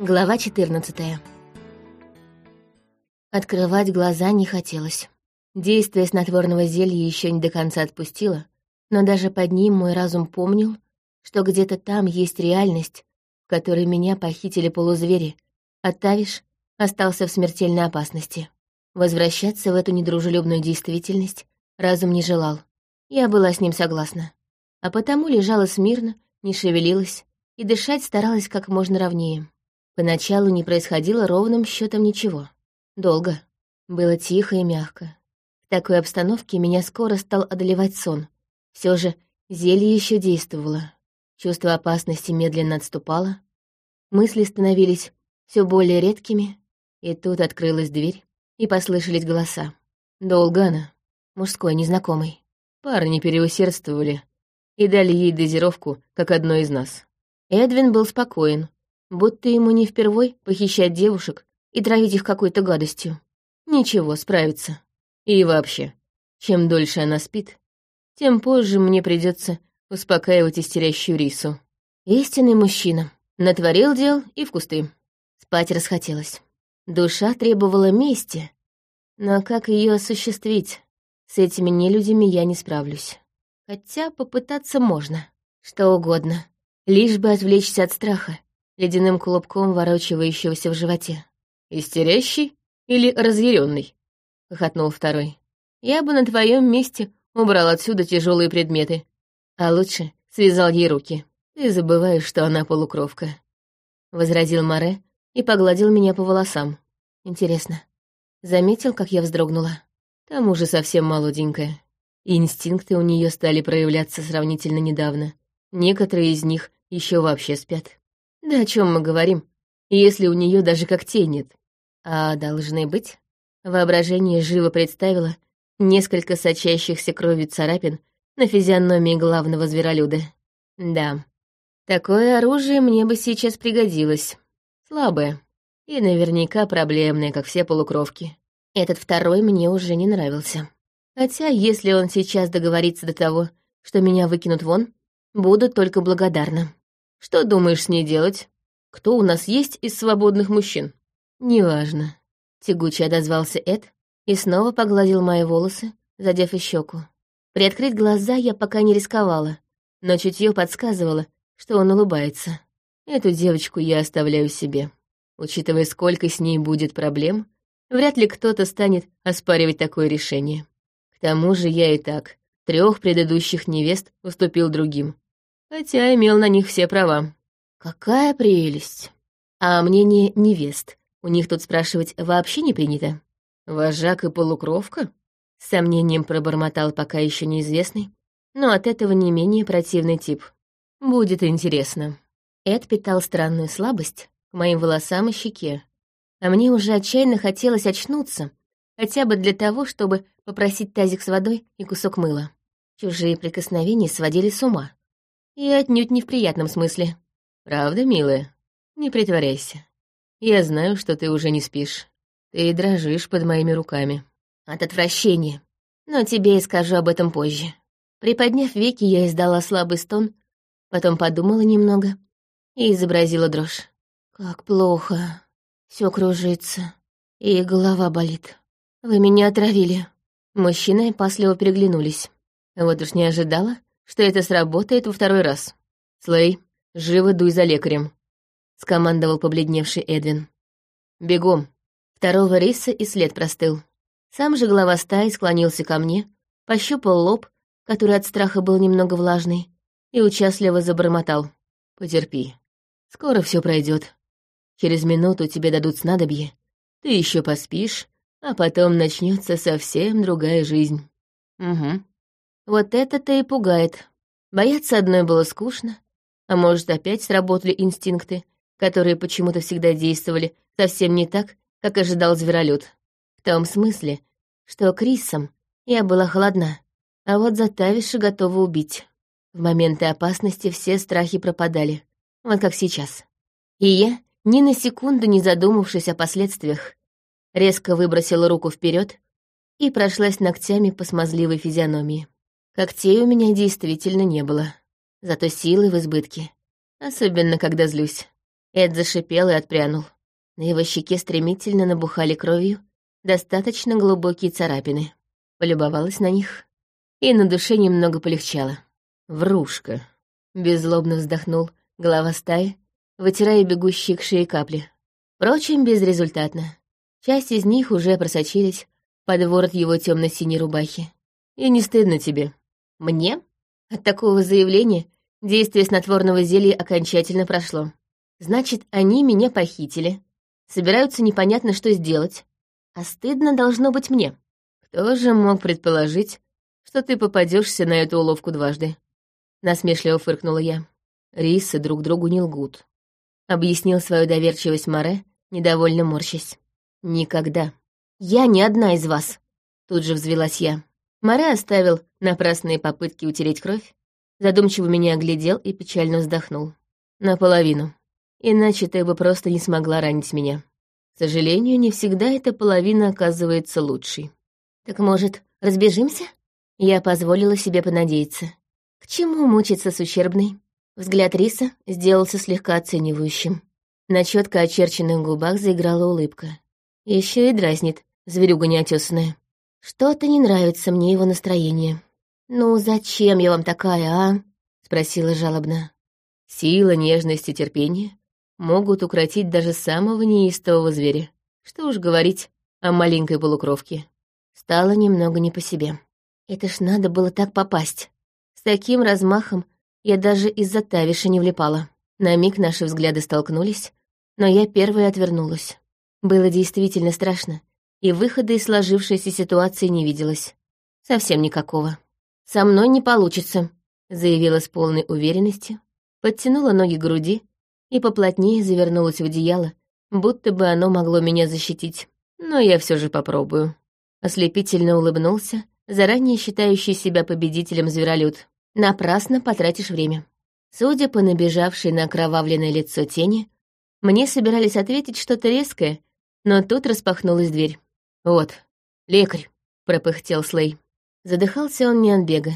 Глава 14 Открывать глаза не хотелось. Действие снотворного зелья еще не до конца отпустило, но даже под ним мой разум помнил, что где-то там есть реальность, в которой меня похитили полузвери, а Тавиш остался в смертельной опасности. Возвращаться в эту недружелюбную действительность разум не желал. Я была с ним согласна. А потому лежала смирно, не шевелилась и дышать старалась как можно ровнее. Поначалу не происходило ровным счетом ничего. Долго. Было тихо и мягко. В такой обстановке меня скоро стал одолевать сон. Все же зелье еще действовало. Чувство опасности медленно отступало. Мысли становились все более редкими, и тут открылась дверь, и послышались голоса. Долго она, мужской, незнакомый. Парни переусердствовали и дали ей дозировку, как одной из нас. Эдвин был спокоен, будто ему не впервой похищать девушек и травить их какой-то гадостью. Ничего, справится. И вообще, чем дольше она спит, тем позже мне придется успокаивать истерящую рису. Истинный мужчина. Натворил дел и в кусты. Спать расхотелось. Душа требовала мести, но как ее осуществить? С этими нелюдями я не справлюсь. Хотя попытаться можно. Что угодно. Лишь бы отвлечься от страха, ледяным клубком ворочивающегося в животе. «Истерящий или разъяренный?» — хохотнул второй. «Я бы на твоем месте убрал отсюда тяжелые предметы, а лучше связал ей руки. Ты забываешь, что она полукровка», — возразил Море и погладил меня по волосам. «Интересно, заметил, как я вздрогнула? Там уже совсем молоденькая. Инстинкты у нее стали проявляться сравнительно недавно. Некоторые из них еще вообще спят. Да о чем мы говорим, если у нее даже когтей нет? А должны быть? Воображение живо представило несколько сочащихся кровью царапин на физиономии главного зверолюда. Да, такое оружие мне бы сейчас пригодилось. Слабое. И наверняка проблемное, как все полукровки. Этот второй мне уже не нравился. Хотя, если он сейчас договорится до того, что меня выкинут вон, буду только благодарна. Что думаешь с ней делать? Кто у нас есть из свободных мужчин? Неважно. Тягуче отозвался Эд и снова погладил мои волосы, задев и щеку. Приоткрыть глаза я пока не рисковала, но чутье подсказывало, что он улыбается. Эту девочку я оставляю себе. Учитывая, сколько с ней будет проблем, вряд ли кто-то станет оспаривать такое решение. К тому же я и так трех предыдущих невест уступил другим, хотя имел на них все права. Какая прелесть! А мнение невест у них тут спрашивать вообще не принято. Вожак и полукровка? С сомнением пробормотал пока еще неизвестный, но от этого не менее противный тип. Будет интересно. Эд питал странную слабость к моим волосам и щеке, а мне уже отчаянно хотелось очнуться, хотя бы для того, чтобы попросить тазик с водой и кусок мыла. Чужие прикосновения сводили с ума. И отнюдь не в приятном смысле. Правда, милая? Не притворяйся. Я знаю, что ты уже не спишь. Ты дрожишь под моими руками. От отвращения. Но тебе и скажу об этом позже. Приподняв веки, я издала слабый стон, потом подумала немного и изобразила дрожь. Как плохо. Все кружится. И голова болит. Вы меня отравили. Мужчины опасливо переглянулись. Вот уж не ожидала, что это сработает во второй раз. Слей, живо дуй за лекарем. Скомандовал побледневший Эдвин. Бегом. Второго риса и след простыл. Сам же глава стаи склонился ко мне, пощупал лоб, который от страха был немного влажный, и участливо забормотал. «Потерпи. Скоро все пройдет. Через минуту тебе дадут снадобье, ты еще поспишь, а потом начнется совсем другая жизнь. Угу. Вот это-то и пугает. Бояться одной было скучно, а может, опять сработали инстинкты, которые почему-то всегда действовали совсем не так, как ожидал зверолюд. В том смысле, что Крисом я была холодна, а вот за Тавиша готова убить. В моменты опасности все страхи пропадали, вот как сейчас. И я ни на секунду не задумавшись о последствиях, резко выбросила руку вперед и прошлась ногтями по смазливой физиономии. Когтей у меня действительно не было, зато силы в избытке, особенно когда злюсь. Эд зашипел и отпрянул. На его щеке стремительно набухали кровью достаточно глубокие царапины. Полюбовалась на них, и на душе немного полегчало. «Врушка», — беззлобно вздохнул глава стаи, вытирая бегущие к шее капли. Впрочем, безрезультатно. Часть из них уже просочились под ворот его темно синей рубахи. «И не стыдно тебе?» «Мне?» От такого заявления действие снотворного зелья окончательно прошло. Значит, они меня похитили, собираются непонятно что сделать, а стыдно должно быть мне. Кто же мог предположить, что ты попадешься на эту уловку дважды? Насмешливо фыркнула я. Рисы друг другу не лгут. Объяснил свою доверчивость Море, недовольно морщась. Никогда. Я не одна из вас. Тут же взвелась я. Море оставил напрасные попытки утереть кровь, задумчиво меня оглядел и печально вздохнул. Наполовину. Иначе ты бы просто не смогла ранить меня. К сожалению, не всегда эта половина оказывается лучшей. Так, может, разбежимся? Я позволила себе понадеяться. К чему мучиться с ущербной? Взгляд Риса сделался слегка оценивающим. На четко очерченных губах заиграла улыбка. Еще и дразнит, зверюга неотесанная. Что-то не нравится мне его настроение. «Ну, зачем я вам такая, а?» — спросила жалобно. Сила, нежность и терпение могут укротить даже самого неистового зверя. Что уж говорить о маленькой полукровке. Стало немного не по себе. Это ж надо было так попасть. С таким размахом я даже из-за Тавиша не влипала. На миг наши взгляды столкнулись, но я первой отвернулась. Было действительно страшно, и выхода из сложившейся ситуации не виделось. Совсем никакого. «Со мной не получится», — заявила с полной уверенностью, подтянула ноги к груди и поплотнее завернулась в одеяло, будто бы оно могло меня защитить. Но я все же попробую. Ослепительно улыбнулся, заранее считающий себя победителем зверолюд. Напрасно потратишь время. Судя по набежавшей на окровавленное лицо тени, мне собирались ответить что-то резкое, но тут распахнулась дверь. «Вот, лекарь», — пропыхтел Слей. Задыхался он не от бега,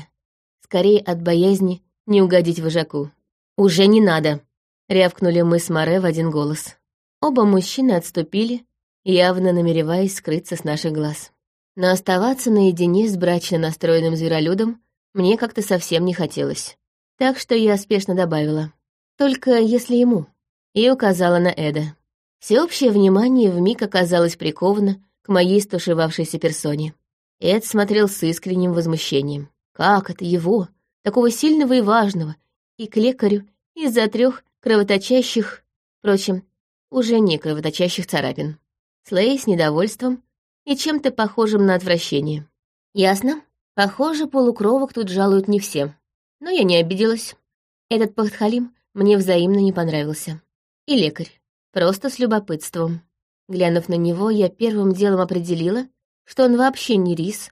скорее от боязни не угодить вожаку. «Уже не надо», Рявкнули мы с Море в один голос. Оба мужчины отступили, явно намереваясь скрыться с наших глаз. Но оставаться наедине с брачно настроенным зверолюдом мне как-то совсем не хотелось. Так что я спешно добавила. «Только если ему». И указала на Эда. Всеобщее внимание вмиг оказалось приковано к моей стушевавшейся персоне. Эд смотрел с искренним возмущением. Как это его, такого сильного и важного, и к лекарю из-за трех кровоточащих, впрочем, уже не кровоточащих царапин. Слей с недовольством и чем-то похожим на отвращение. Ясно. Похоже, полукровок тут жалуют не все. Но я не обиделась. Этот подхалим мне взаимно не понравился. И лекарь. Просто с любопытством. Глянув на него, я первым делом определила, что он вообще не рис,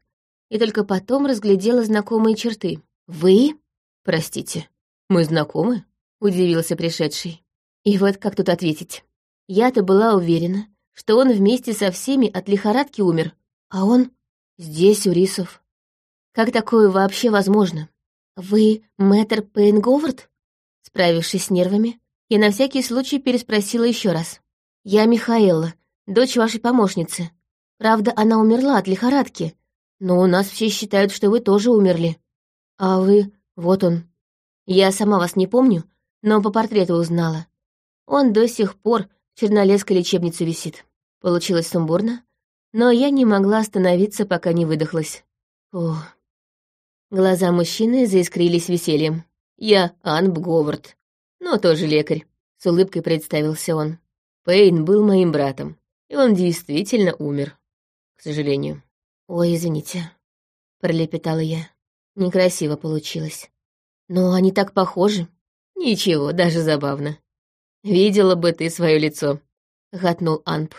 и только потом разглядела знакомые черты. «Вы? Простите, мы знакомы?» — удивился пришедший. И вот как тут ответить. Я-то была уверена, что он вместе со всеми от лихорадки умер, а он здесь, у рисов. Как такое вообще возможно? Вы мэтр Пейнговард? Справившись с нервами, я на всякий случай переспросила еще раз. Я Михаэла, дочь вашей помощницы. Правда, она умерла от лихорадки, но у нас все считают, что вы тоже умерли. А вы... вот он. Я сама вас не помню, но по портрету узнала. Он до сих пор в Чернолесской лечебнице висит. Получилось сумбурно, но я не могла остановиться, пока не выдохлась. О. Глаза мужчины заискрились весельем. Я Анб Говард, но тоже лекарь. С улыбкой представился он. Пейн был моим братом, и он действительно умер. К сожалению. Ой, извините, пролепетала я. Некрасиво получилось. Но они так похожи. «Ничего, даже забавно. Видела бы ты свое лицо», — гатнул Анп.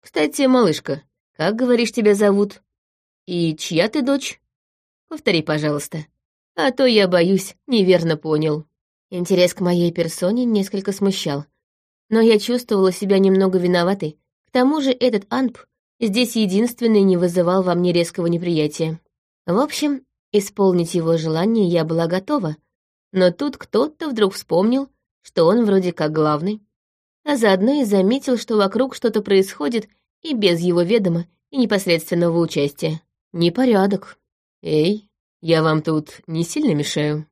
«Кстати, малышка, как, говоришь, тебя зовут? И чья ты дочь? Повтори, пожалуйста. А то я, боюсь, неверно понял». Интерес к моей персоне несколько смущал, но я чувствовала себя немного виноватой. К тому же этот Анп здесь единственный не вызывал во мне резкого неприятия. В общем, исполнить его желание я была готова — но тут кто-то вдруг вспомнил, что он вроде как главный. а заодно и заметил, что вокруг что-то происходит и без его ведома и непосредственного участия. Непорядок. «Эй, я вам тут не сильно мешаю?»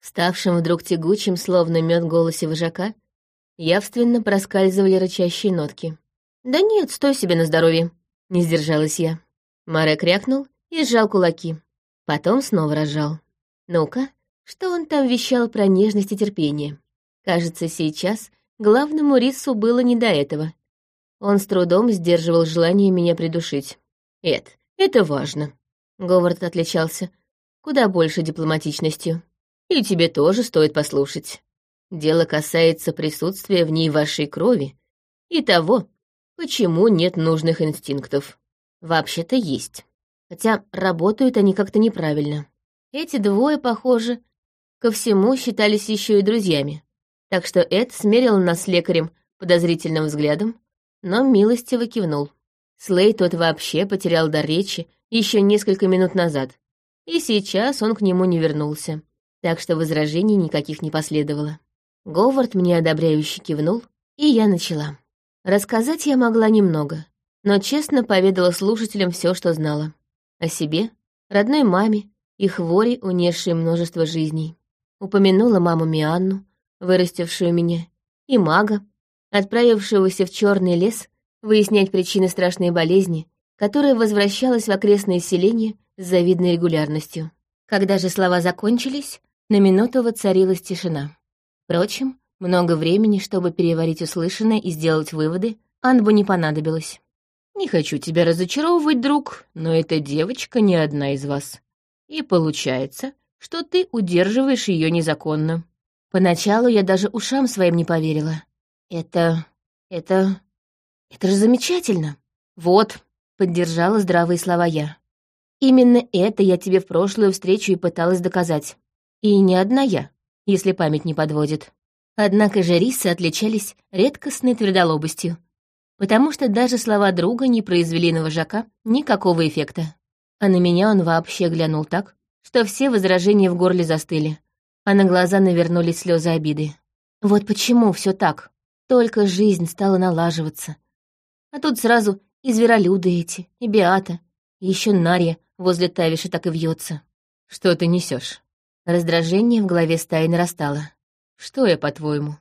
Ставшим вдруг тягучим, словно мед голосе вожака, явственно проскальзывали рычащие нотки. «Да нет, стой себе на здоровье», — не сдержалась я. Марек крякнул и сжал кулаки. Потом снова разжал. «Ну-ка, что он там вещал про нежность и терпение?» Кажется, сейчас главному Рису было не до этого. Он с трудом сдерживал желание меня придушить. «Эд, это важно», — Говард отличался куда больше дипломатичностью. «И тебе тоже стоит послушать. Дело касается присутствия в ней вашей крови и того, почему нет нужных инстинктов. Вообще-то есть. Хотя работают они как-то неправильно. Эти двое, похоже, ко всему считались еще и друзьями. Так что Эд смерил нас лекарем подозрительным взглядом, но милостиво кивнул. Слей тот вообще потерял дар речи еще несколько минут назад, и сейчас он к нему не вернулся, так что возражений никаких не последовало. Говард мне одобряюще кивнул, и я начала. Рассказать я могла немного, но честно поведала слушателям все, что знала. О себе, родной маме и хвори, унесшей множество жизней. Упомянула маму Мианну, вырастившую меня, и мага, отправившегося в черный лес выяснять причины страшной болезни, которая возвращалась в окрестные селения с завидной регулярностью. Когда же слова закончились, на минуту воцарилась тишина. Впрочем, много времени, чтобы переварить услышанное и сделать выводы, Анбу не понадобилось. «Не хочу тебя разочаровывать, друг, но эта девочка не одна из вас. И получается, что ты удерживаешь ее незаконно». Поначалу я даже ушам своим не поверила. «Это... это... это же замечательно!» «Вот», — поддержала здравые слова я. «Именно это я тебе в прошлую встречу и пыталась доказать. И не одна я, если память не подводит». Однако же рисы отличались редкостной твердолобостью, потому что даже слова друга не произвели на вожака никакого эффекта. А на меня он вообще глянул так, что все возражения в горле застыли, а на глаза навернулись слезы обиды. Вот почему все так. Только жизнь стала налаживаться. А тут сразу и зверолюды эти, и Биата, и еще Нарья возле Тавиши так и вьется. Что ты несешь? Раздражение в голове стаи нарастало. Что я, по-твоему?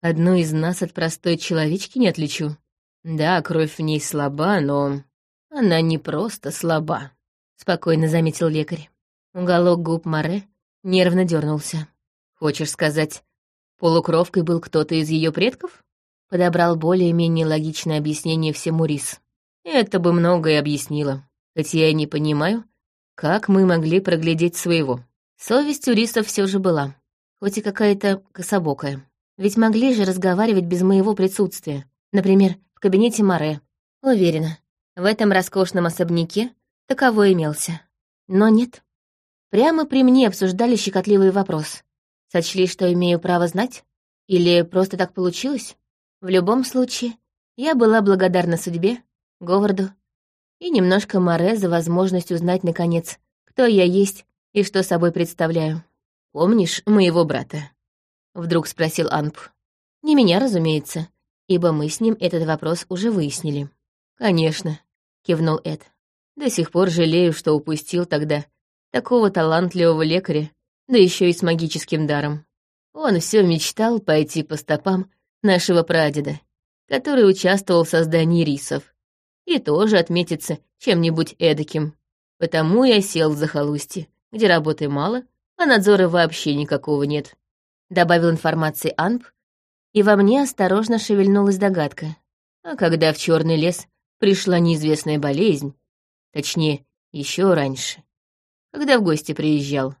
Одну из нас от простой человечки не отличу? Да, кровь в ней слаба, но... Она не просто слаба, — спокойно заметил лекарь. Уголок губ Море нервно дернулся. Хочешь сказать, полукровкой был кто-то из ее предков? Подобрал более-менее логичное объяснение всему Рис. Это бы многое объяснило. Хоть я и не понимаю, как мы могли проглядеть своего. Совесть у Риса все же была хоть и какая-то кособокая. Ведь могли же разговаривать без моего присутствия. Например, в кабинете Море. Уверена, в этом роскошном особняке таковой имелся. Но нет. Прямо при мне обсуждали щекотливый вопрос. Сочли, что имею право знать? Или просто так получилось? В любом случае, я была благодарна судьбе, Говарду и немножко Море за возможность узнать, наконец, кто я есть и что собой представляю. «Помнишь моего брата?» — вдруг спросил Анп. «Не меня, разумеется, ибо мы с ним этот вопрос уже выяснили». «Конечно», — кивнул Эд. «До сих пор жалею, что упустил тогда такого талантливого лекаря, да еще и с магическим даром. Он все мечтал пойти по стопам нашего прадеда, который участвовал в создании рисов, и тоже отметиться чем-нибудь эдаким. Потому я сел в захолустье, где работы мало, а надзора вообще никакого нет», — добавил информации Анп, и во мне осторожно шевельнулась догадка. А когда в черный лес пришла неизвестная болезнь, точнее, еще раньше, когда в гости приезжал,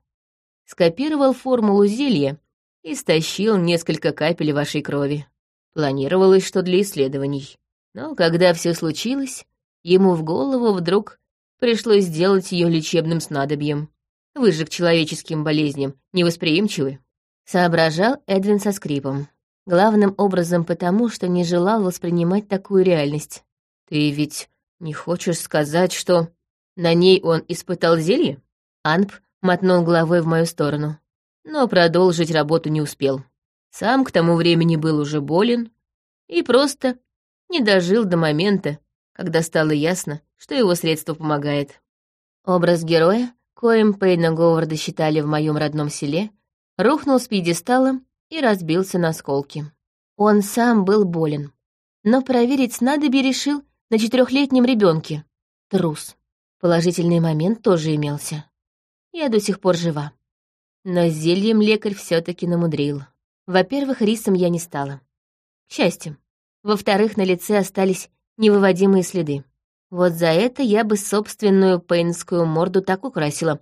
скопировал формулу зелья и стащил несколько капель вашей крови. Планировалось, что для исследований. Но когда все случилось, ему в голову вдруг пришлось сделать ее лечебным снадобьем. Вы же к человеческим болезням невосприимчивы. Соображал Эдвин со скрипом. Главным образом потому, что не желал воспринимать такую реальность. Ты ведь не хочешь сказать, что на ней он испытал зелье? Анп мотнул головой в мою сторону, но продолжить работу не успел. Сам к тому времени был уже болен, и просто не дожил до момента, когда стало ясно, что его средство помогает. Образ героя, коим Пейна Говарда считали в моем родном селе, рухнул с пьедестала и разбился на осколки. Он сам был болен, но проверить снадобье решил на четырехлетнем ребенке. Трус. Положительный момент тоже имелся. Я до сих пор жива. Но зельем лекарь все таки намудрил. Во-первых, рисом я не стала. К счастью. Во-вторых, на лице остались невыводимые следы. Вот за это я бы собственную пейнскую морду так украсила,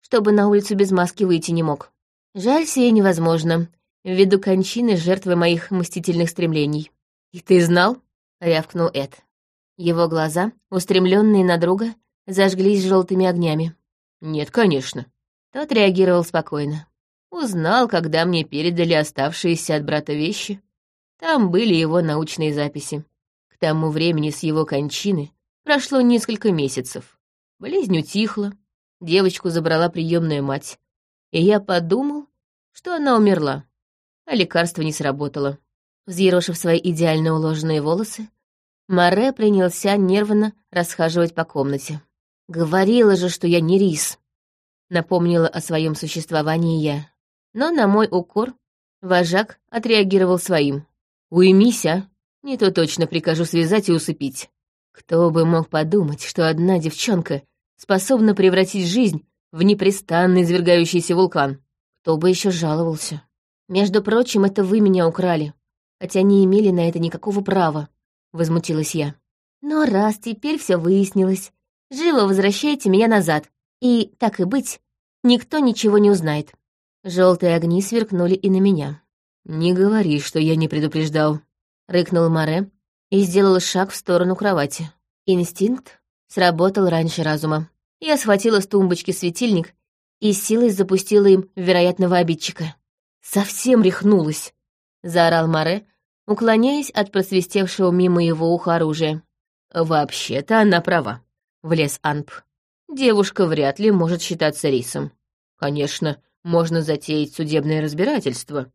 чтобы на улицу без маски выйти не мог. Жаль, сие невозможно, ввиду кончины жертвы моих мстительных стремлений. «И ты знал?» — рявкнул Эд. Его глаза, устремленные на друга, зажглись желтыми огнями. «Нет, конечно». Тот реагировал спокойно. Узнал, когда мне передали оставшиеся от брата вещи. Там были его научные записи. К тому времени с его кончины прошло несколько месяцев. Болезнь утихла, девочку забрала приемная мать. И я подумал, что она умерла, а лекарство не сработало. Взъерошив свои идеально уложенные волосы, Море принялся нервно расхаживать по комнате. «Говорила же, что я не рис», — напомнила о своем существовании я. Но на мой укор вожак отреагировал своим. «Уймись, а! Не то точно прикажу связать и усыпить. Кто бы мог подумать, что одна девчонка способна превратить жизнь в непрестанно извергающийся вулкан? Кто бы еще жаловался? Между прочим, это вы меня украли, хотя не имели на это никакого права», — возмутилась я. «Но раз теперь все выяснилось, живо возвращайте меня назад, и, так и быть, никто ничего не узнает». Желтые огни сверкнули и на меня. «Не говори, что я не предупреждал», — рыкнул Море и сделал шаг в сторону кровати. Инстинкт сработал раньше разума. Я схватила с тумбочки светильник и силой запустила им вероятного обидчика. «Совсем рехнулась!» — заорал Море, уклоняясь от просвистевшего мимо его уха оружия. «Вообще-то она права», — влез Анп. «Девушка вряд ли может считаться рисом. Конечно, можно затеять судебное разбирательство,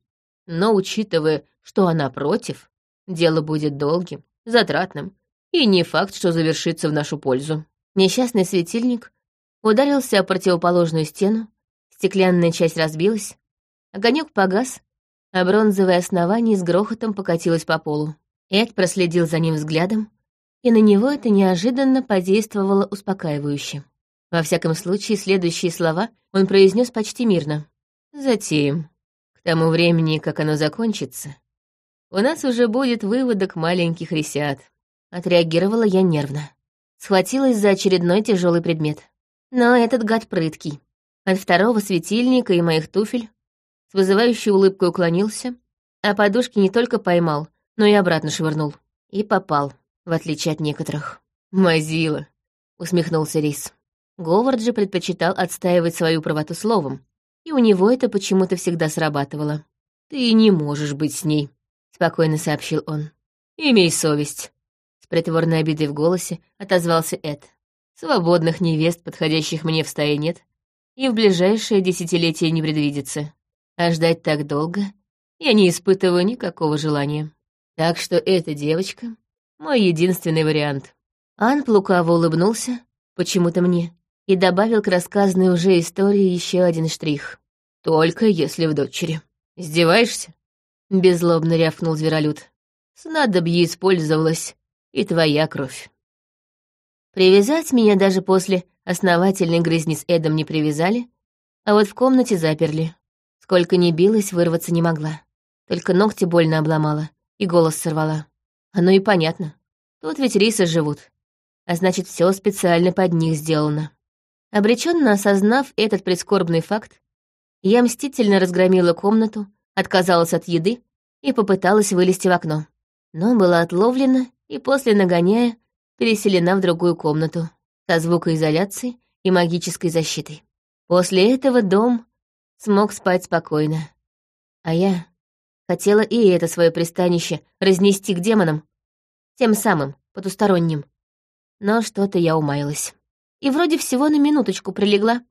но, учитывая, что она против, дело будет долгим, затратным, и не факт, что завершится в нашу пользу. Несчастный светильник ударился о противоположную стену, стеклянная часть разбилась, огонек погас, а бронзовое основание с грохотом покатилось по полу. Эд проследил за ним взглядом, и на него это неожиданно подействовало успокаивающе. Во всяком случае, следующие слова он произнес почти мирно. «Затем, к тому времени, как оно закончится, у нас уже будет выводок маленьких ресят». Отреагировала я нервно. Схватилась за очередной тяжелый предмет. Но этот гад прыткий. От второго светильника и моих туфель с вызывающей улыбкой уклонился, а подушки не только поймал, но и обратно швырнул. И попал, в отличие от некоторых. «Мазила», — усмехнулся Рис. Говард же предпочитал отстаивать свою правоту словом, и у него это почему-то всегда срабатывало. «Ты не можешь быть с ней», — спокойно сообщил он. «Имей совесть», — с притворной обидой в голосе отозвался Эд. «Свободных невест, подходящих мне в стае, нет, и в ближайшее десятилетие не предвидится. А ждать так долго я не испытываю никакого желания. Так что эта девочка — мой единственный вариант». Ан лукаво улыбнулся, почему-то мне, и добавил к рассказанной уже истории еще один штрих. «Только если в дочери. Издеваешься?» — беззлобно рявкнул зверолюд. «Снадобье использовалось, и твоя кровь». Привязать меня даже после основательной грызни с Эдом не привязали, а вот в комнате заперли. Сколько ни билась, вырваться не могла. Только ногти больно обломала и голос сорвала. Оно и понятно. Тут ведь рисы живут. А значит, все специально под них сделано. Обреченно осознав этот прискорбный факт, я мстительно разгромила комнату, отказалась от еды и попыталась вылезти в окно. Но была отловлена и после нагоняя переселена в другую комнату со звукоизоляцией и магической защитой. После этого дом смог спать спокойно. А я хотела и это свое пристанище разнести к демонам, тем самым, потусторонним. Но что-то я умаялась и вроде всего на минуточку прилегла,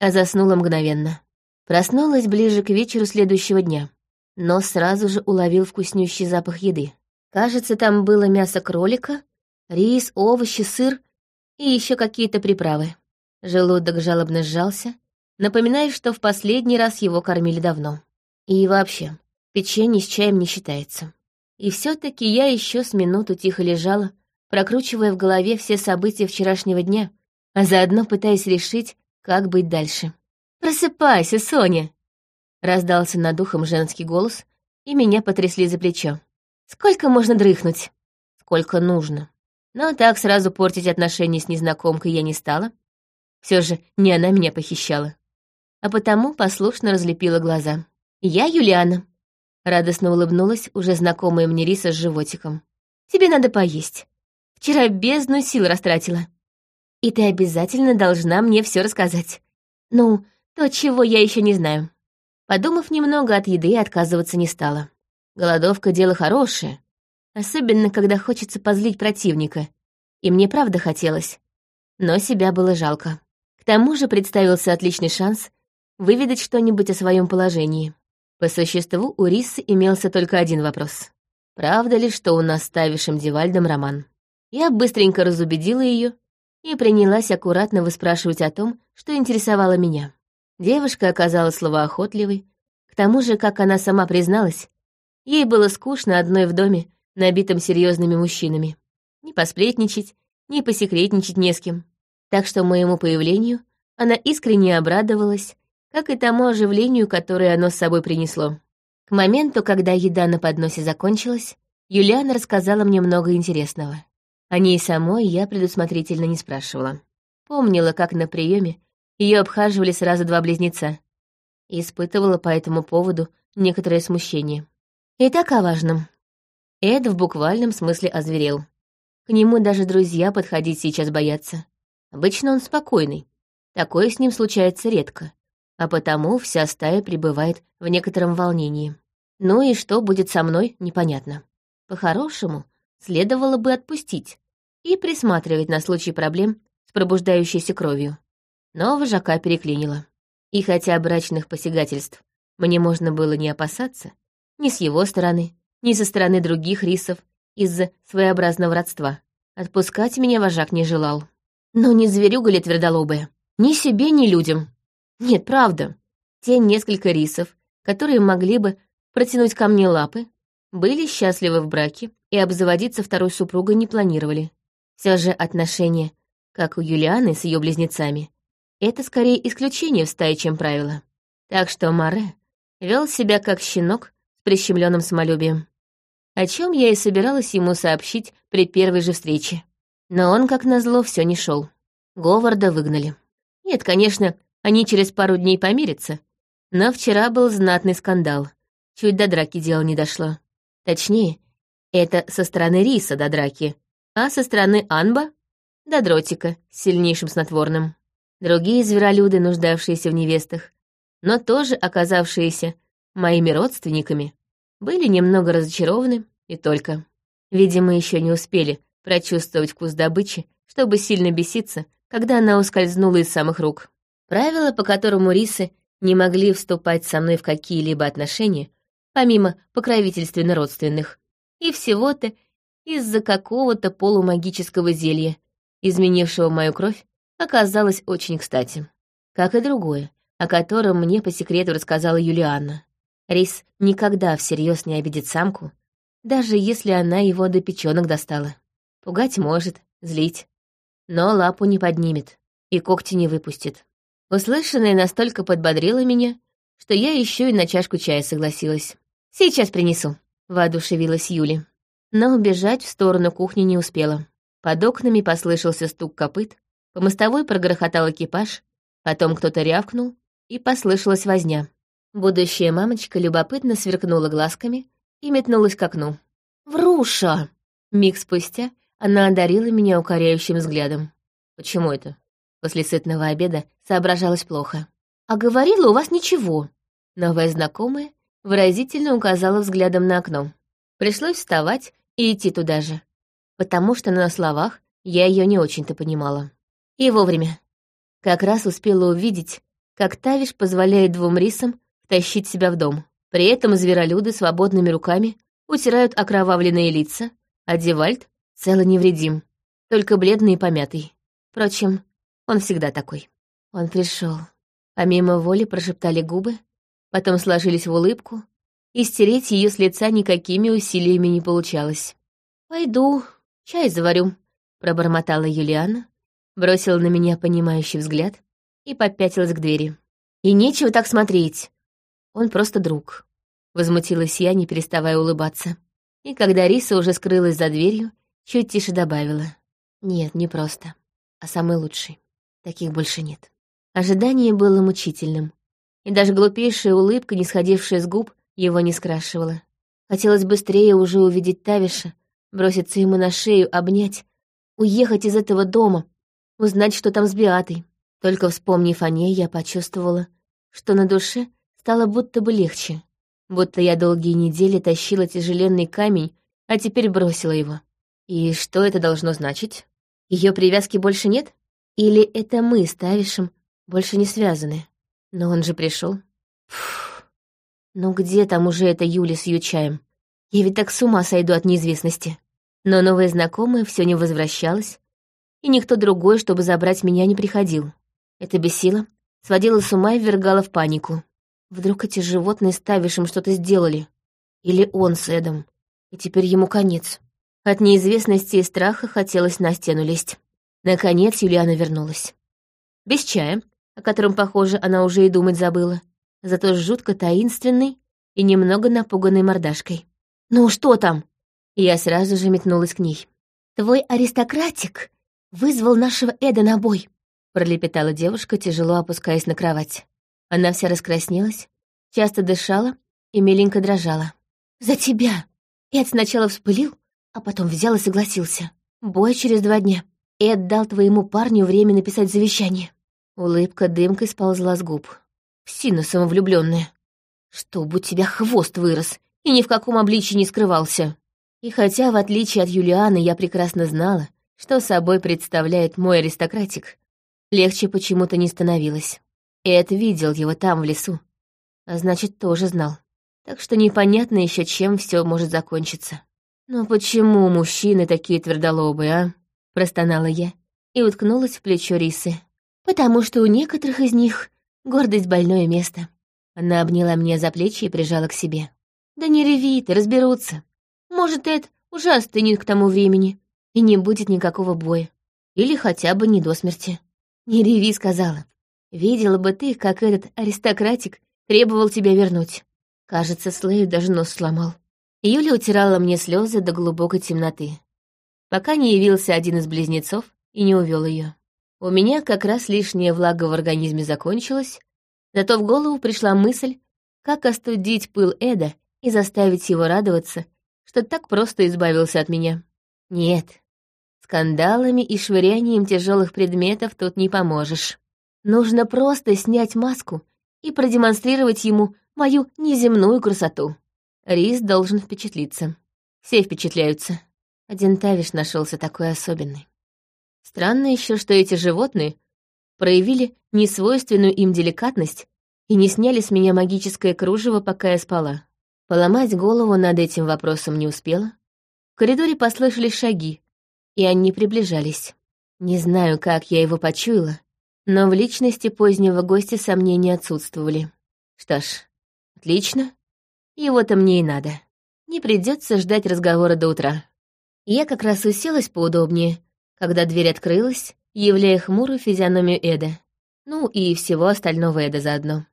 а заснула мгновенно. Проснулась ближе к вечеру следующего дня, но сразу же уловил вкуснющий запах еды. Кажется, там было мясо кролика, рис, овощи, сыр и еще какие-то приправы. Желудок жалобно сжался, напоминая, что в последний раз его кормили давно. И вообще, печенье с чаем не считается. И все таки я еще с минуту тихо лежала, прокручивая в голове все события вчерашнего дня, а заодно пытаясь решить, как быть дальше. «Просыпайся, Соня!» Раздался над ухом женский голос, и меня потрясли за плечо. «Сколько можно дрыхнуть?» «Сколько нужно». Но так сразу портить отношения с незнакомкой я не стала. Все же не она меня похищала. А потому послушно разлепила глаза. «Я Юлиана», — радостно улыбнулась уже знакомая мне риса с животиком. «Тебе надо поесть. Вчера бездну сил растратила. И ты обязательно должна мне все рассказать. Ну, то, чего я еще не знаю». Подумав немного, от еды отказываться не стала. Голодовка — дело хорошее, особенно когда хочется позлить противника. И мне правда хотелось. Но себя было жалко. К тому же представился отличный шанс выведать что-нибудь о своем положении. По существу у Рисы имелся только один вопрос. Правда ли, что у нас с Тавишем Дивальдом роман? Я быстренько разубедила ее и принялась аккуратно выспрашивать о том, что интересовало меня. Девушка оказалась словоохотливой. К тому же, как она сама призналась, ей было скучно одной в доме, набитом серьезными мужчинами. Не посплетничать, не посекретничать не с кем. Так что моему появлению она искренне обрадовалась, как и тому оживлению, которое оно с собой принесло. К моменту, когда еда на подносе закончилась, Юлиана рассказала мне много интересного. О ней самой я предусмотрительно не спрашивала. Помнила, как на приеме ее обхаживали сразу два близнеца. И испытывала по этому поводу некоторое смущение. И так о важном. Эд в буквальном смысле озверел. К нему даже друзья подходить сейчас боятся. Обычно он спокойный. Такое с ним случается редко. А потому вся стая пребывает в некотором волнении. Ну и что будет со мной, непонятно. По-хорошему, следовало бы отпустить и присматривать на случай проблем с пробуждающейся кровью но вожака переклинило. И хотя брачных посягательств мне можно было не опасаться, ни с его стороны, ни со стороны других рисов из-за своеобразного родства, отпускать меня вожак не желал. Но не зверюга ли твердолобая? Ни себе, ни людям. Нет, правда. Те несколько рисов, которые могли бы протянуть ко мне лапы, были счастливы в браке и обзаводиться второй супругой не планировали. Все же отношения, как у Юлианы с ее близнецами, это скорее исключение в стае, чем правило. Так что Маре вел себя как щенок с прищемленным самолюбием. О чем я и собиралась ему сообщить при первой же встрече. Но он, как назло, все не шел. Говарда выгнали. Нет, конечно, они через пару дней помирятся. Но вчера был знатный скандал. Чуть до драки дело не дошло. Точнее, это со стороны Риса до драки, а со стороны Анба — до дротика с сильнейшим снотворным другие зверолюды, нуждавшиеся в невестах, но тоже оказавшиеся моими родственниками, были немного разочарованы и только. Видимо, еще не успели прочувствовать вкус добычи, чтобы сильно беситься, когда она ускользнула из самых рук. Правило, по которому рисы не могли вступать со мной в какие-либо отношения, помимо покровительственно-родственных, и всего-то из-за какого-то полумагического зелья, изменившего мою кровь оказалось очень кстати. Как и другое, о котором мне по секрету рассказала Юлианна. Рис никогда всерьез не обидит самку, даже если она его до печенок достала. Пугать может, злить, но лапу не поднимет и когти не выпустит. Услышанное настолько подбодрило меня, что я еще и на чашку чая согласилась. «Сейчас принесу», — воодушевилась Юли. Но убежать в сторону кухни не успела. Под окнами послышался стук копыт, по мостовой прогрохотал экипаж, потом кто-то рявкнул, и послышалась возня. Будущая мамочка любопытно сверкнула глазками и метнулась к окну. «Вруша!» Миг спустя она одарила меня укоряющим взглядом. «Почему это?» После сытного обеда соображалась плохо. «А говорила, у вас ничего». Новая знакомая выразительно указала взглядом на окно. Пришлось вставать и идти туда же, потому что на словах я ее не очень-то понимала. И вовремя. Как раз успела увидеть, как Тавиш позволяет двум рисам втащить себя в дом. При этом зверолюды свободными руками утирают окровавленные лица, а Девальд цело невредим, только бледный и помятый. Впрочем, он всегда такой. Он пришел. Помимо воли прошептали губы, потом сложились в улыбку, и стереть ее с лица никакими усилиями не получалось. «Пойду, чай заварю», — пробормотала Юлиана, бросила на меня понимающий взгляд и попятилась к двери. «И нечего так смотреть. Он просто друг», — возмутилась я, не переставая улыбаться. И когда Риса уже скрылась за дверью, чуть тише добавила. «Нет, не просто, а самый лучший. Таких больше нет». Ожидание было мучительным, и даже глупейшая улыбка, не сходившая с губ, его не скрашивала. Хотелось быстрее уже увидеть Тавиша, броситься ему на шею, обнять, уехать из этого дома, узнать, что там с Биатой. Только вспомнив о ней, я почувствовала, что на душе стало будто бы легче, будто я долгие недели тащила тяжеленный камень, а теперь бросила его. И что это должно значить? Ее привязки больше нет? Или это мы с Тавишем больше не связаны? Но он же пришел. Ну где там уже эта Юля с ее чаем? Я ведь так с ума сойду от неизвестности. Но новая знакомая все не возвращалась, и никто другой, чтобы забрать меня, не приходил. Это бесило, сводило с ума и ввергало в панику. Вдруг эти животные с Тавишем что-то сделали? Или он с Эдом? И теперь ему конец. От неизвестности и страха хотелось на стену лезть. Наконец Юлиана вернулась. Без чая, о котором, похоже, она уже и думать забыла, зато с жутко таинственной и немного напуганной мордашкой. «Ну, что там?» Я сразу же метнулась к ней. «Твой аристократик вызвал нашего Эда на бой пролепетала девушка, тяжело опускаясь на кровать. Она вся раскраснелась, часто дышала и миленько дрожала. «За тебя!» Эд сначала вспылил, а потом взял и согласился. «Бой через два дня. Эд дал твоему парню время написать завещание». Улыбка дымкой сползла с губ. Псина самовлюбленная. Чтоб у тебя хвост вырос и ни в каком обличии не скрывался. И хотя, в отличие от Юлианы, я прекрасно знала, что собой представляет мой аристократик, легче почему-то не становилось. Эд видел его там, в лесу. А значит, тоже знал. Так что непонятно еще, чем все может закончиться. «Но почему мужчины такие твердолобые, а?» — простонала я и уткнулась в плечо Рисы. «Потому что у некоторых из них гордость — больное место». Она обняла меня за плечи и прижала к себе. «Да не реви ты, разберутся. Может, Эд уже остынет к тому времени, и не будет никакого боя. Или хотя бы не до смерти. «Не реви», — сказала. «Видела бы ты, как этот аристократик требовал тебя вернуть. Кажется, Слею даже нос сломал». Юля утирала мне слезы до глубокой темноты, пока не явился один из близнецов и не увел ее. У меня как раз лишняя влага в организме закончилась, зато в голову пришла мысль, как остудить пыл Эда и заставить его радоваться, что так просто избавился от меня. Нет, Скандалами и швырянием тяжелых предметов тут не поможешь. Нужно просто снять маску и продемонстрировать ему мою неземную красоту. Рис должен впечатлиться. Все впечатляются. Один Тавиш нашелся такой особенный. Странно еще, что эти животные проявили несвойственную им деликатность и не сняли с меня магическое кружево, пока я спала. Поломать голову над этим вопросом не успела. В коридоре послышались шаги, и они приближались. Не знаю, как я его почуяла, но в личности позднего гостя сомнения отсутствовали. Что ж, отлично. Его-то мне и надо. Не придется ждать разговора до утра. Я как раз уселась поудобнее, когда дверь открылась, являя хмурую физиономию Эда. Ну и всего остального Эда заодно.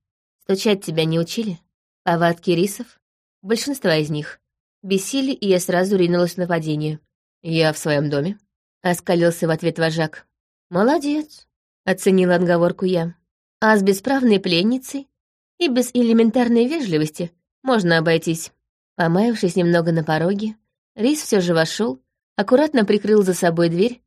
Стучать тебя не учили? Повадки рисов? Большинство из них. Бесили, и я сразу ринулась в нападение. «Я в своем доме», — оскалился в ответ вожак. «Молодец», — оценила отговорку я. «А с бесправной пленницей и без элементарной вежливости можно обойтись». Помаявшись немного на пороге, Рис все же вошел, аккуратно прикрыл за собой дверь,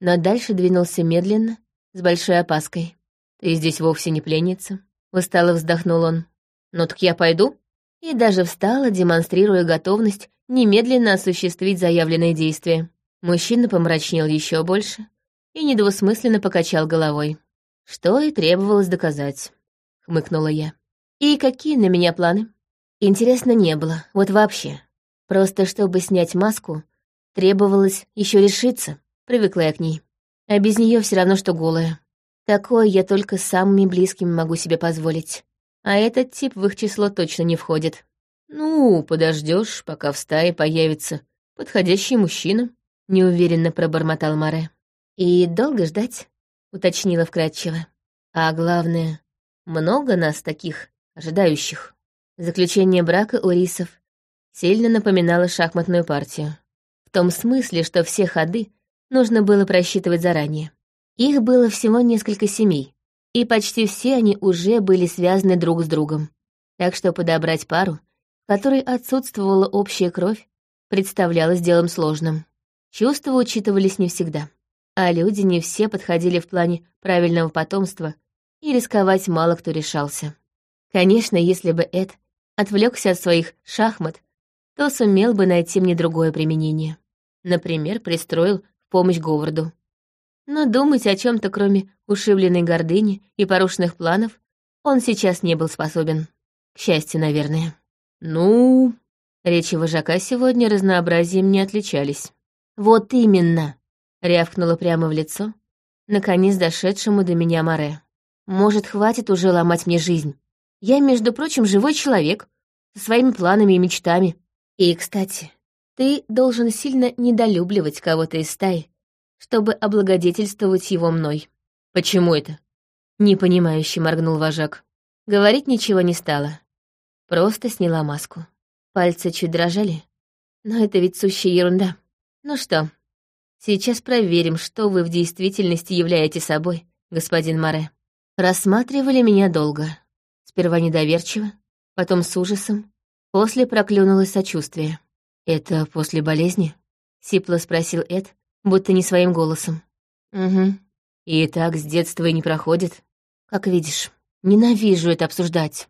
но дальше двинулся медленно, с большой опаской. «Ты здесь вовсе не пленница», — устало вздохнул он. «Ну так я пойду?» И даже встала, демонстрируя готовность немедленно осуществить заявленное действие. Мужчина помрачнел еще больше и недвусмысленно покачал головой. Что и требовалось доказать, хмыкнула я. И какие на меня планы? Интересно не было, вот вообще. Просто чтобы снять маску, требовалось еще решиться, привыкла я к ней. А без нее все равно, что голая. Такое я только самыми близкими могу себе позволить. А этот тип в их число точно не входит. «Ну, подождешь, пока в стае появится подходящий мужчина», — неуверенно пробормотал Море. «И долго ждать?» — уточнила вкратчиво. «А главное, много нас таких, ожидающих». Заключение брака у рисов сильно напоминало шахматную партию. В том смысле, что все ходы нужно было просчитывать заранее. Их было всего несколько семей, и почти все они уже были связаны друг с другом. Так что подобрать пару — которой отсутствовала общая кровь, представлялось делом сложным. Чувства учитывались не всегда, а люди не все подходили в плане правильного потомства, и рисковать мало кто решался. Конечно, если бы Эд отвлекся от своих шахмат, то сумел бы найти мне другое применение. Например, пристроил в помощь Говарду. Но думать о чем то кроме ушибленной гордыни и порушенных планов, он сейчас не был способен. К счастью, наверное. «Ну...» Речи вожака сегодня разнообразием не отличались. «Вот именно!» — рявкнула прямо в лицо, наконец дошедшему до меня Море. «Может, хватит уже ломать мне жизнь? Я, между прочим, живой человек, со своими планами и мечтами. И, кстати, ты должен сильно недолюбливать кого-то из стаи, чтобы облагодетельствовать его мной». «Почему это?» — непонимающе моргнул вожак. Говорить ничего не стало. Просто сняла маску. Пальцы чуть дрожали. Но это ведь сущая ерунда. Ну что, сейчас проверим, что вы в действительности являете собой, господин Море. Рассматривали меня долго. Сперва недоверчиво, потом с ужасом, после проклюнулось сочувствие. «Это после болезни?» — сипло спросил Эд, будто не своим голосом. «Угу. И так с детства и не проходит. Как видишь, ненавижу это обсуждать.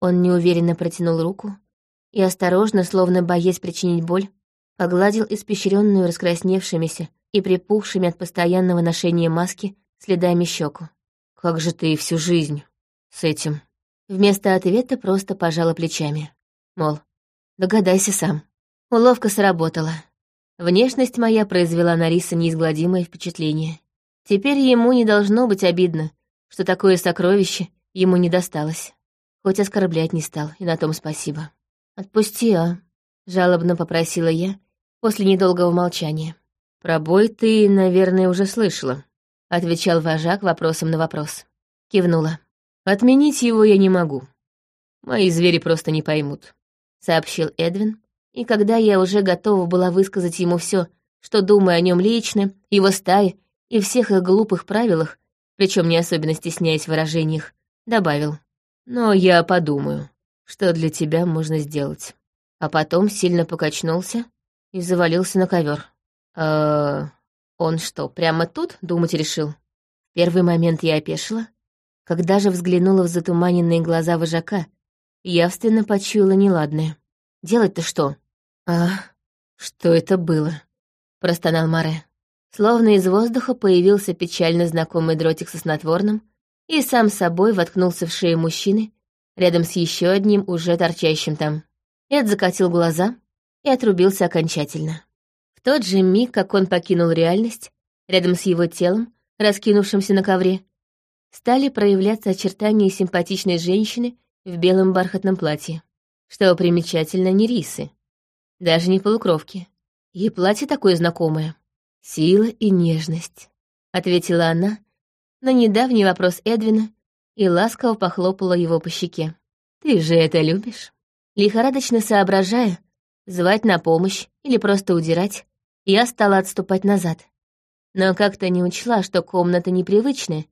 Он неуверенно протянул руку и осторожно, словно боясь причинить боль, погладил испещренную раскрасневшимися и припухшими от постоянного ношения маски следами щеку. «Как же ты всю жизнь с этим?» Вместо ответа просто пожала плечами. Мол, догадайся сам. Уловка сработала. Внешность моя произвела на Риса неизгладимое впечатление. Теперь ему не должно быть обидно, что такое сокровище ему не досталось. Хоть оскорблять не стал, и на том спасибо. «Отпусти, а?» — жалобно попросила я после недолгого молчания. «Про бой ты, наверное, уже слышала», — отвечал вожак вопросом на вопрос. Кивнула. «Отменить его я не могу. Мои звери просто не поймут», — сообщил Эдвин, и когда я уже готова была высказать ему все, что думаю о нем лично, его стае и всех их глупых правилах, причем не особенно стесняясь в выражениях, добавил. Но я подумаю, что для тебя можно сделать. А потом сильно покачнулся и завалился на ковер. Э, он что, прямо тут думать решил? В первый момент я опешила. Когда же взглянула в затуманенные глаза вожака, явственно почуяла неладное. Делать-то что? А, что это было? Простонал Маре. Словно из воздуха появился печально знакомый дротик со снотворным, и сам собой воткнулся в шею мужчины, рядом с еще одним уже торчащим там. Эд закатил глаза и отрубился окончательно. В тот же миг, как он покинул реальность, рядом с его телом, раскинувшимся на ковре, стали проявляться очертания симпатичной женщины в белом бархатном платье. Что примечательно, не рисы, даже не полукровки. И платье такое знакомое. «Сила и нежность», — ответила она, на недавний вопрос Эдвина и ласково похлопала его по щеке. «Ты же это любишь?» Лихорадочно соображая, звать на помощь или просто удирать, я стала отступать назад. Но как-то не учла, что комната непривычная,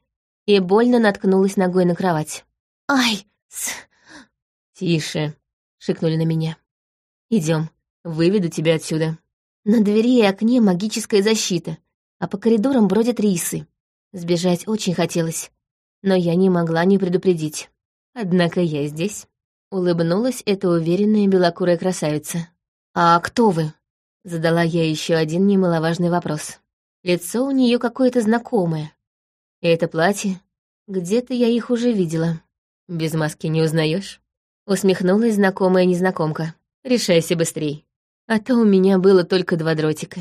и больно наткнулась ногой на кровать. «Ай! С...» «Тише!» — шикнули на меня. Идем, выведу тебя отсюда». На двери и окне магическая защита, а по коридорам бродят рисы. Сбежать очень хотелось, но я не могла не предупредить. Однако я здесь. Улыбнулась эта уверенная белокурая красавица. «А кто вы?» Задала я еще один немаловажный вопрос. Лицо у нее какое-то знакомое. И это платье. Где-то я их уже видела. Без маски не узнаешь? Усмехнулась знакомая незнакомка. Решайся быстрей. А то у меня было только два дротика.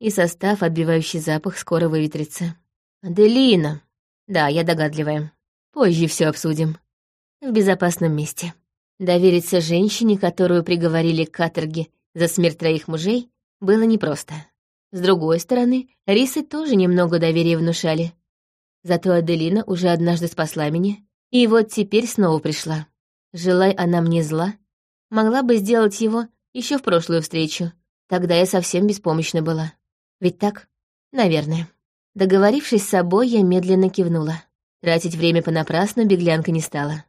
И состав, отбивающий запах, скоро выветрится. «Аделина!» «Да, я догадливая. Позже все обсудим. В безопасном месте». Довериться женщине, которую приговорили к каторге за смерть троих мужей, было непросто. С другой стороны, рисы тоже немного доверия внушали. Зато Аделина уже однажды спасла меня, и вот теперь снова пришла. Желай она мне зла, могла бы сделать его еще в прошлую встречу. Тогда я совсем беспомощна была. Ведь так? Наверное. Договорившись с собой, я медленно кивнула. Тратить время понапрасну беглянка не стала.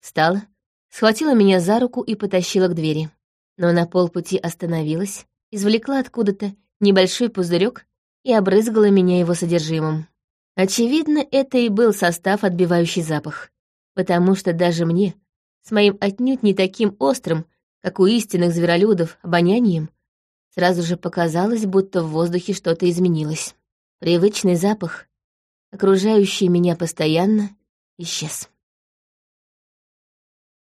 Встала, схватила меня за руку и потащила к двери. Но на полпути остановилась, извлекла откуда-то небольшой пузырек и обрызгала меня его содержимым. Очевидно, это и был состав, отбивающий запах, потому что даже мне, с моим отнюдь не таким острым, как у истинных зверолюдов, обонянием, сразу же показалось, будто в воздухе что-то изменилось. Привычный запах, окружающий меня постоянно, исчез.